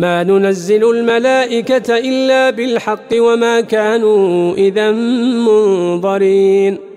ما ننزل الملائكة إلا بالحق وما كانوا إذا منظرين.